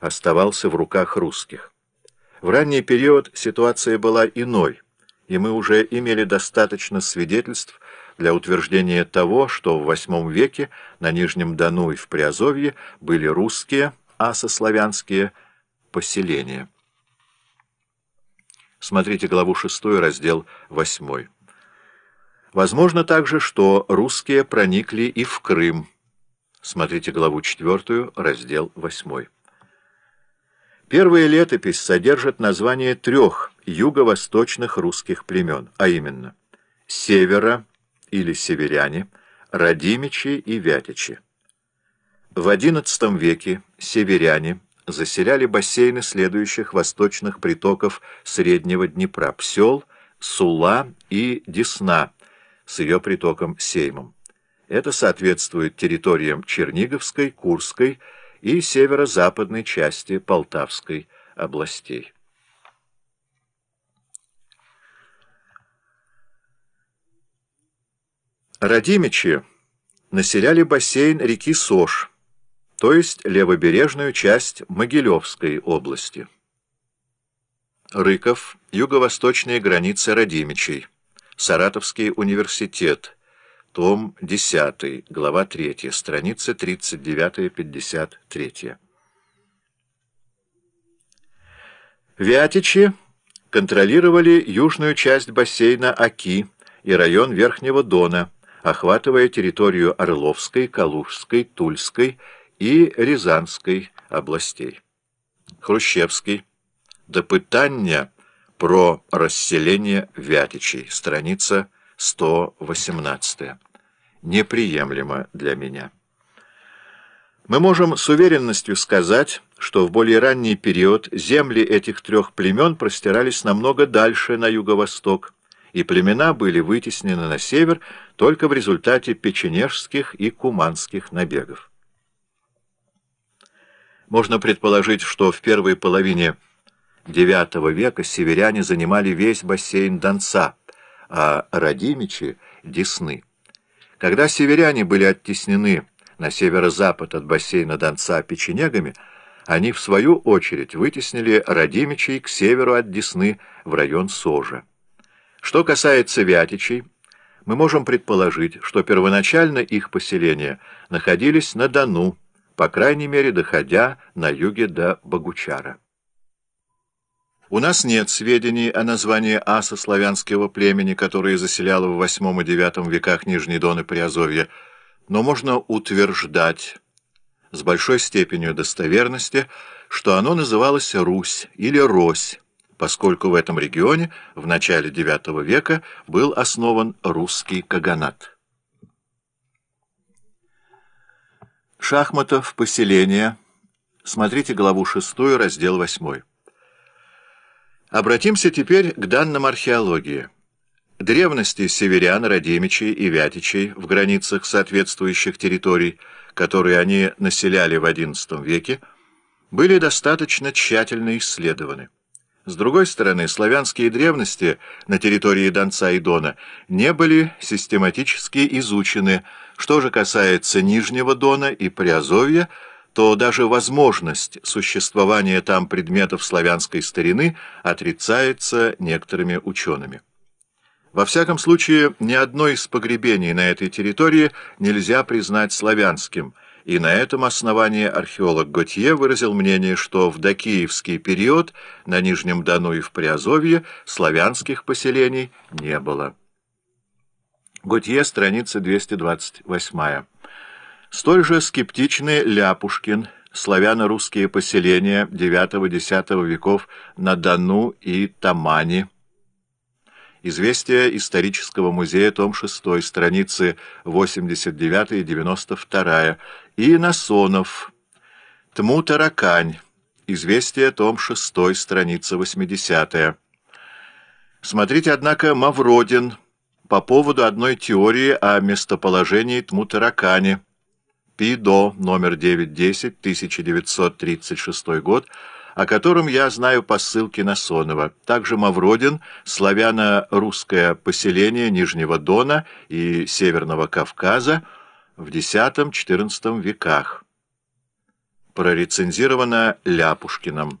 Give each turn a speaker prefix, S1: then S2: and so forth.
S1: оставался в руках русских. В ранний период ситуация была иной, и мы уже имели достаточно свидетельств для утверждения того, что в VIII веке на Нижнем Дону и в Приазовье были русские, асославянские поселения. Смотрите главу 6, раздел 8. Возможно также, что русские проникли и в Крым. Смотрите главу 4, раздел 8. Первая летопись содержит название трех юго-восточных русских племен, а именно Севера или Северяне, Радимичи и Вятичи. В XI веке северяне заселяли бассейны следующих восточных притоков Среднего Днепра – Псел, Сула и Десна с ее притоком Сеймом. Это соответствует территориям Черниговской, Курской и северо-западной части Полтавской областей. Радимичи населяли бассейн реки Сош, то есть левобережную часть Могилевской области. Рыков, юго-восточные границы Радимичей, Саратовский университет, том 10, глава 3, страница 39-53. Вятичи контролировали южную часть бассейна Аки и район Верхнего Дона, охватывая территорию Орловской, Калужской, Тульской и Рязанской областей. Хрущевский. Допытание про расселение Вятичей. Страница 118 неприемлемо для меня. Мы можем с уверенностью сказать, что в более ранний период земли этих трех племен простирались намного дальше на юго-восток, и племена были вытеснены на север только в результате печенежских и куманских набегов. Можно предположить, что в первой половине IX века северяне занимали весь бассейн Донца, а Радимичи — Десны. Когда северяне были оттеснены на северо-запад от бассейна Донца печенегами, они, в свою очередь, вытеснили Радимичей к северу от Десны в район Сожа. Что касается Вятичей, мы можем предположить, что первоначально их поселения находились на Дону, по крайней мере, доходя на юге до Богучара. У нас нет сведений о названии аса славянского племени, которое заселяло в VIII и IX веках Нижний Дон и Приазовье, но можно утверждать с большой степенью достоверности, что оно называлось Русь или Рось, поскольку в этом регионе в начале IX века был основан русский каганат. Шахматов, поселение. Смотрите главу 6, раздел 8. Обратимся теперь к данным археологии. Древности северян, Радимичей и Вятичей в границах соответствующих территорий, которые они населяли в XI веке, были достаточно тщательно исследованы. С другой стороны, славянские древности на территории Донца и Дона не были систематически изучены. Что же касается Нижнего Дона и Приазовья, то даже возможность существования там предметов славянской старины отрицается некоторыми учеными. Во всяком случае, ни одно из погребений на этой территории нельзя признать славянским, и на этом основании археолог Готье выразил мнение, что в докиевский период на Нижнем Дону и в Приазовье славянских поселений не было. Готье, страница 228. Столь же скептичны Ляпушкин, славяно-русские поселения IX-X веков на Дону и Тамани. Известие исторического музея, том 6, страницы 89 и 92, и Насонов, Тму-Таракань, известие, том 6, страница 80. Смотрите, однако, Мавродин по поводу одной теории о местоположении Тму-Таракани, ПИДО номер 910, 1936 год, о котором я знаю по ссылке на Сонова. Также Мавродин, славяно-русское поселение Нижнего Дона и Северного Кавказа в X-XIV веках. прорецензировано Ляпушкиным.